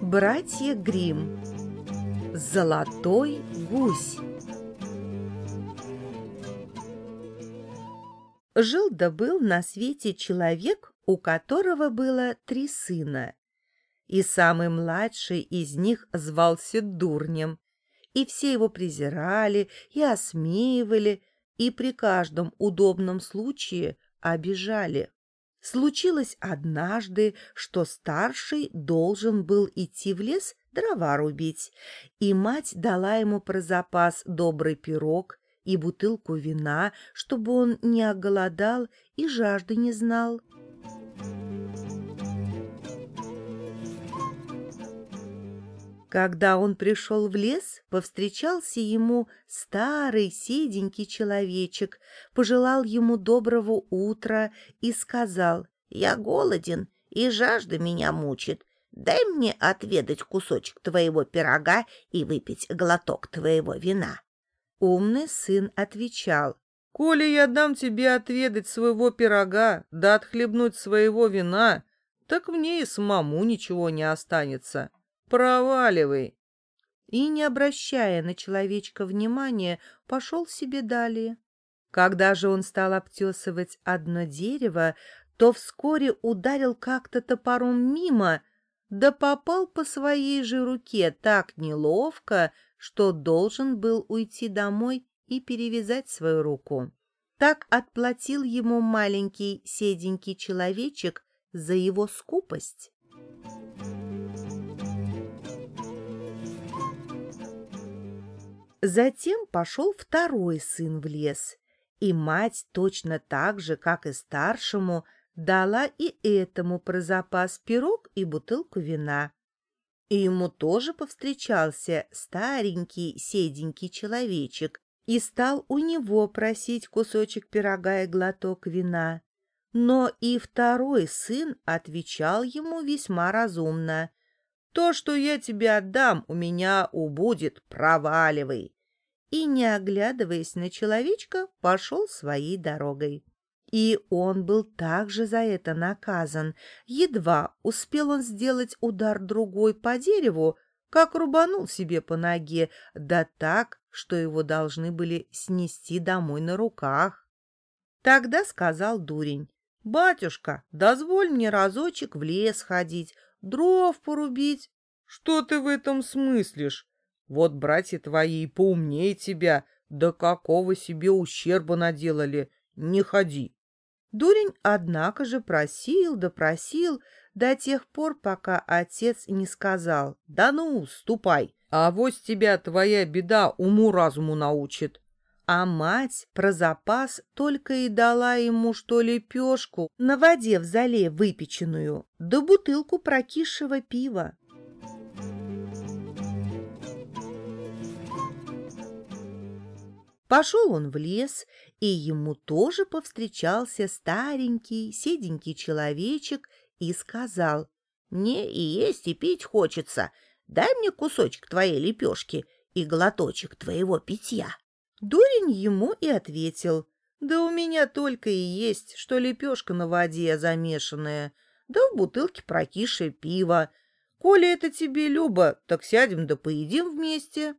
Братья Грим. Золотой гусь. Жил да был на свете человек, у которого было три сына. И самый младший из них звался Дурнем, и все его презирали и осмеивали, и при каждом удобном случае обижали. Случилось однажды, что старший должен был идти в лес дрова рубить, и мать дала ему про запас добрый пирог и бутылку вина, чтобы он не оголодал и жажды не знал. Когда он пришел в лес, повстречался ему старый седенький человечек, пожелал ему доброго утра и сказал, «Я голоден, и жажда меня мучит. Дай мне отведать кусочек твоего пирога и выпить глоток твоего вина». Умный сын отвечал, «Коли я дам тебе отведать своего пирога, да отхлебнуть своего вина, так мне и самому ничего не останется». Проваливай!» И, не обращая на человечка внимания, пошел себе далее. Когда же он стал обтесывать одно дерево, то вскоре ударил как-то топором мимо, да попал по своей же руке так неловко, что должен был уйти домой и перевязать свою руку. Так отплатил ему маленький седенький человечек за его скупость. Затем пошел второй сын в лес, и мать точно так же, как и старшему, дала и этому про запас пирог и бутылку вина. И ему тоже повстречался старенький седенький человечек и стал у него просить кусочек пирога и глоток вина. Но и второй сын отвечал ему весьма разумно. То, что я тебе отдам, у меня убудет, проваливай. И, не оглядываясь на человечка, пошел своей дорогой. И он был также за это наказан. Едва успел он сделать удар другой по дереву, как рубанул себе по ноге, да так, что его должны были снести домой на руках. Тогда сказал дурень, «Батюшка, дозволь мне разочек в лес ходить, дров порубить. Что ты в этом смыслишь? Вот братья твои поумнее тебя, да какого себе ущерба наделали, не ходи. Дурень, однако же, просил да просил до тех пор, пока отец не сказал «Да ну, ступай!» А вось тебя твоя беда уму-разуму научит. А мать про запас только и дала ему что лепешку на воде в зале выпеченную, да бутылку прокисшего пива. Пошел он в лес, и ему тоже повстречался старенький, седенький человечек и сказал, «Мне и есть, и пить хочется. Дай мне кусочек твоей лепешки и глоточек твоего питья». Дурень ему и ответил, «Да у меня только и есть, что лепешка на воде замешанная, да в бутылке прокисшее пиво. Коли это тебе, Люба, так сядем да поедим вместе».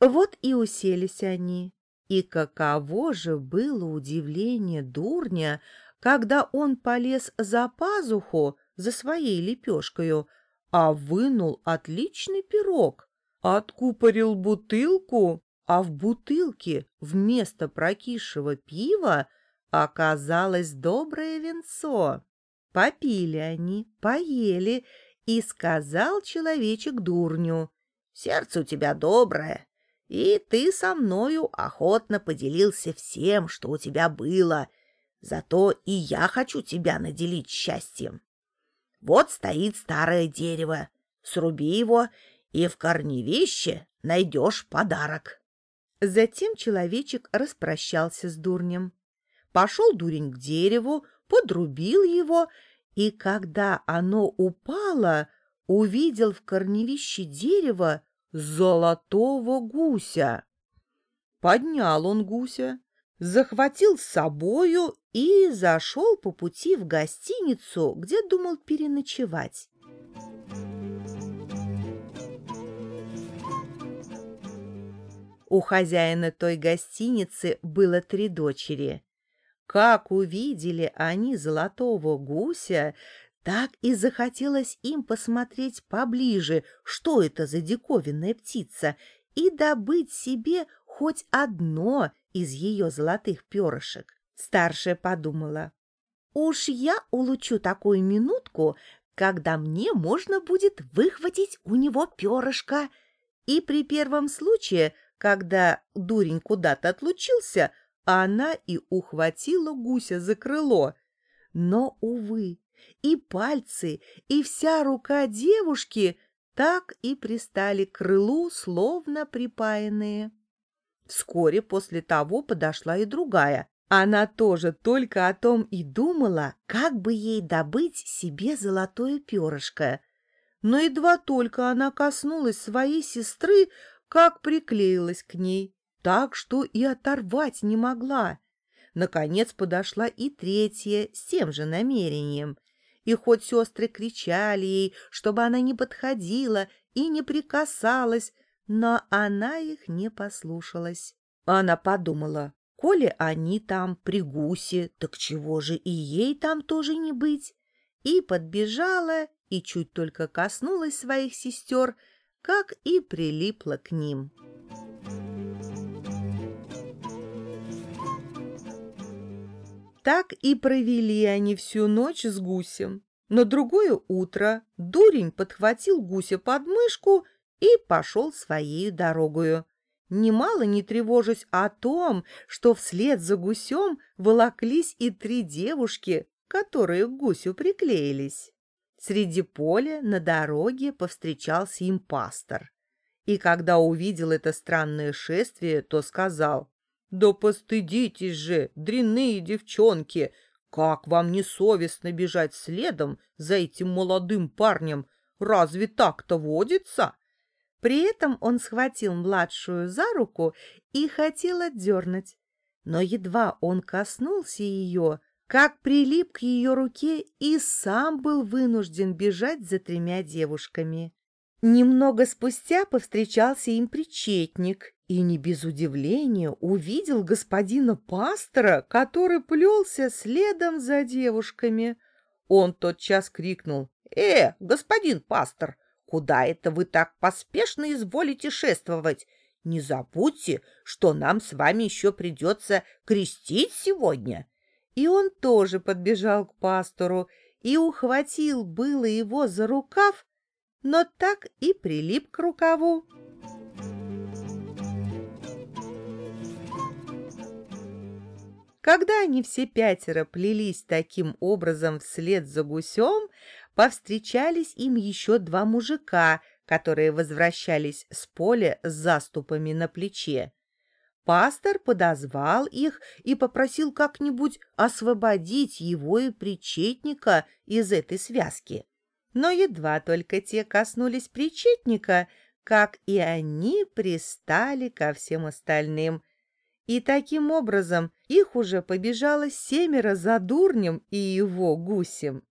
Вот и уселись они. И каково же было удивление дурня, когда он полез за пазуху за своей лепешкою, а вынул отличный пирог, откупорил бутылку а в бутылке вместо прокисшего пива оказалось доброе венцо. Попили они, поели, и сказал человечек дурню, «Сердце у тебя доброе, и ты со мною охотно поделился всем, что у тебя было, зато и я хочу тебя наделить счастьем. Вот стоит старое дерево, сруби его, и в корневище найдешь подарок». Затем человечек распрощался с дурнем. Пошел дурень к дереву, подрубил его, и когда оно упало, увидел в корневище дерева золотого гуся. Поднял он гуся, захватил с собою и зашел по пути в гостиницу, где думал переночевать. У хозяина той гостиницы было три дочери. Как увидели они золотого гуся, так и захотелось им посмотреть поближе, что это за диковинная птица, и добыть себе хоть одно из ее золотых перышек. Старшая подумала, «Уж я улучу такую минутку, когда мне можно будет выхватить у него перышко. И при первом случае, когда дурень куда-то отлучился, она и ухватила гуся за крыло. Но, увы, и пальцы, и вся рука девушки так и пристали к крылу, словно припаянные. Вскоре после того подошла и другая. Она тоже только о том и думала, как бы ей добыть себе золотое перышко. Но едва только она коснулась своей сестры, как приклеилась к ней так, что и оторвать не могла. Наконец подошла и третья с тем же намерением. И хоть сестры кричали ей, чтобы она не подходила и не прикасалась, но она их не послушалась. Она подумала, коли они там при гусе, так чего же и ей там тоже не быть? И подбежала, и чуть только коснулась своих сестер, как и прилипла к ним. Так и провели они всю ночь с гусем. На другое утро дурень подхватил гуся под мышку и пошел своей дорогою, немало не тревожась о том, что вслед за гусем волоклись и три девушки, которые к гусю приклеились. Среди поля на дороге повстречался им пастор. И когда увидел это странное шествие, то сказал, да постыдитесь же, дрянные девчонки! Как вам не совестно бежать следом за этим молодым парнем? Разве так-то водится?» При этом он схватил младшую за руку и хотел отдернуть. Но едва он коснулся ее, как прилип к ее руке и сам был вынужден бежать за тремя девушками. Немного спустя повстречался им причетник и не без удивления увидел господина пастора, который плелся следом за девушками. Он тотчас крикнул «Э, господин пастор, куда это вы так поспешно изволите шествовать? Не забудьте, что нам с вами еще придется крестить сегодня». И он тоже подбежал к пастору и ухватил было его за рукав, но так и прилип к рукаву. Когда они все пятеро плелись таким образом вслед за гусем, повстречались им еще два мужика, которые возвращались с поля с заступами на плече. Пастор подозвал их и попросил как-нибудь освободить его и причетника из этой связки. Но едва только те коснулись причетника, как и они пристали ко всем остальным, и таким образом их уже побежало семеро за дурнем и его гусем.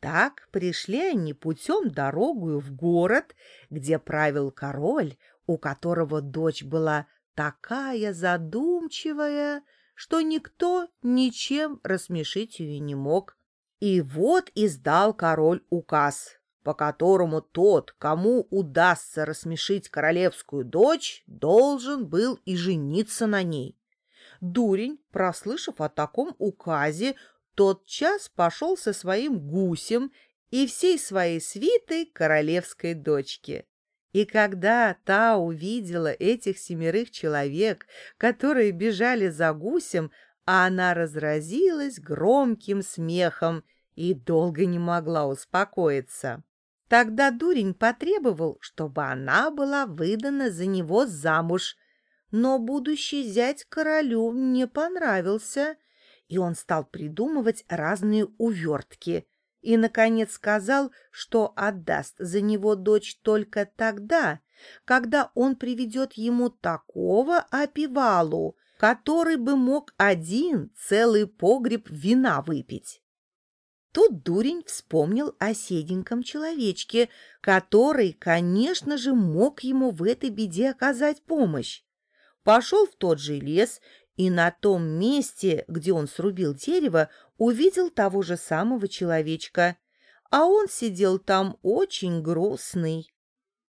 Так пришли они путем дорогую в город, где правил король, у которого дочь была такая задумчивая, что никто ничем рассмешить ее не мог. И вот издал король указ, по которому тот, кому удастся рассмешить королевскую дочь, должен был и жениться на ней. Дурень, прослышав о таком указе, тотчас пошел со своим гусем и всей своей свитой королевской дочки. И когда та увидела этих семерых человек, которые бежали за гусем, она разразилась громким смехом и долго не могла успокоиться. Тогда дурень потребовал, чтобы она была выдана за него замуж. Но будущий зять королю не понравился, и он стал придумывать разные увертки. И, наконец, сказал, что отдаст за него дочь только тогда, когда он приведет ему такого опивалу, который бы мог один целый погреб вина выпить. Тут дурень вспомнил о седеньком человечке, который, конечно же, мог ему в этой беде оказать помощь. Пошел в тот же лес и на том месте, где он срубил дерево, увидел того же самого человечка, а он сидел там очень грустный.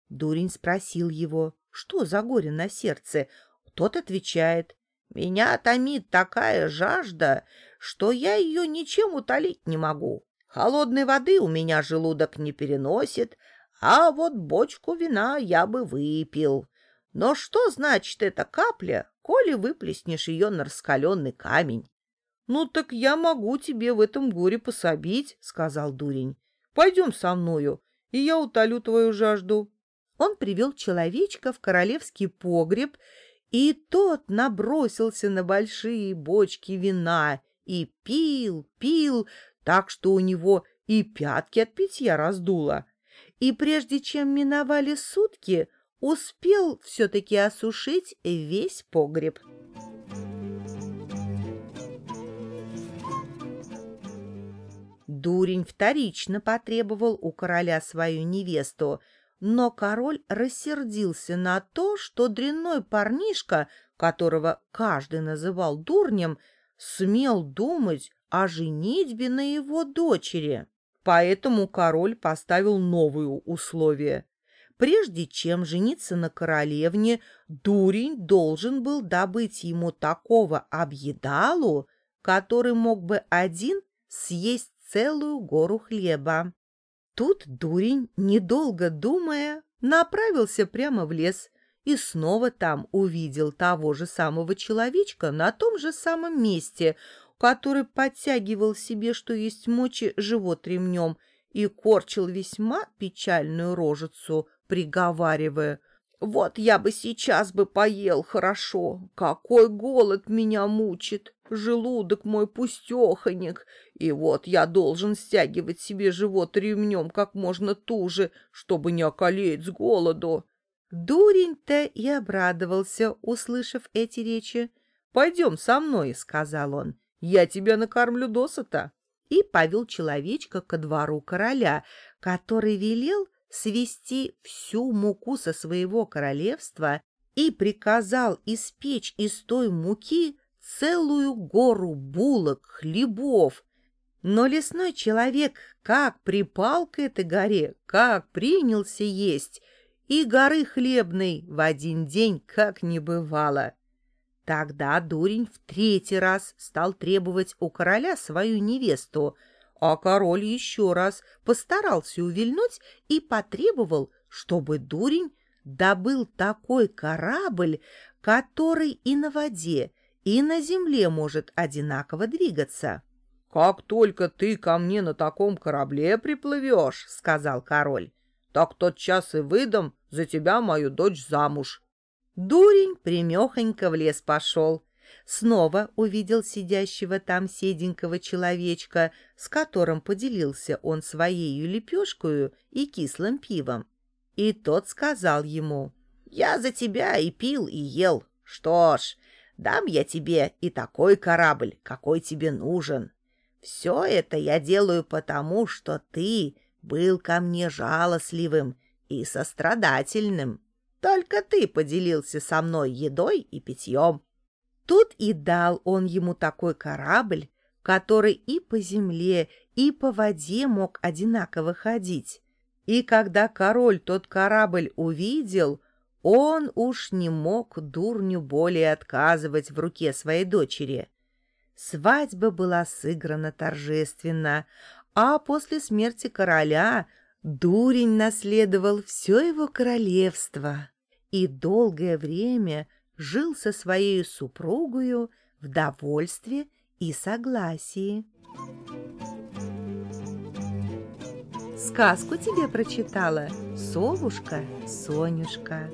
Дурень спросил его, что за горе на сердце. Тот отвечает, «Меня томит такая жажда, что я ее ничем утолить не могу. Холодной воды у меня желудок не переносит, а вот бочку вина я бы выпил. Но что значит эта капля, коли выплеснешь ее на раскаленный камень? — Ну так я могу тебе в этом горе пособить, — сказал дурень. — Пойдем со мною, и я утолю твою жажду. Он привел человечка в королевский погреб, и тот набросился на большие бочки вина и пил, пил, так что у него и пятки от питья раздуло. И прежде чем миновали сутки, успел все-таки осушить весь погреб. Дурень вторично потребовал у короля свою невесту, но король рассердился на то, что дрянной парнишка, которого каждый называл дурнем, смел думать о женитьбе на его дочери. Поэтому король поставил новые условия. Прежде чем жениться на королевне, дурень должен был добыть ему такого объедалу, который мог бы один съесть целую гору хлеба. Тут дурень, недолго думая, направился прямо в лес и снова там увидел того же самого человечка на том же самом месте, который подтягивал себе, что есть мочи, живот ремнем и корчил весьма печальную рожицу, приговаривая «Вот я бы сейчас бы поел хорошо, какой голод меня мучит, желудок мой пустеханик, и вот я должен стягивать себе живот ремнем как можно туже, чтобы не околеть с голоду». Дурень-то и обрадовался, услышав эти речи. «Пойдем со мной», — сказал он, — «я тебя накормлю досыта». И повел человечка ко двору короля, который велел свести всю муку со своего королевства и приказал испечь из той муки целую гору булок, хлебов. Но лесной человек как припал к этой горе, как принялся есть, и горы хлебной в один день как не бывало. Тогда дурень в третий раз стал требовать у короля свою невесту — а король еще раз постарался увильнуть и потребовал, чтобы дурень добыл такой корабль, который и на воде, и на земле может одинаково двигаться. — Как только ты ко мне на таком корабле приплывешь, — сказал король, — так тот час и выдам за тебя мою дочь замуж. Дурень примехонько в лес пошел, снова увидел сидящего там седенького человечка, с которым поделился он своей лепешкою и кислым пивом. И тот сказал ему, «Я за тебя и пил, и ел. Что ж, дам я тебе и такой корабль, какой тебе нужен. Все это я делаю потому, что ты был ко мне жалостливым и сострадательным. Только ты поделился со мной едой и питьем. Тут и дал он ему такой корабль, который и по земле, и по воде мог одинаково ходить. И когда король тот корабль увидел, он уж не мог дурню более отказывать в руке своей дочери. Свадьба была сыграна торжественно, а после смерти короля дурень наследовал все его королевство. И долгое время – жил со своей супругою в довольстве и согласии. Сказку тебе прочитала совушка Сонюшка.